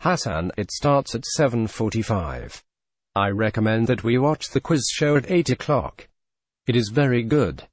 Hassan, it starts at 7.45. I recommend that we watch the quiz show at 8 o'clock. It is very good.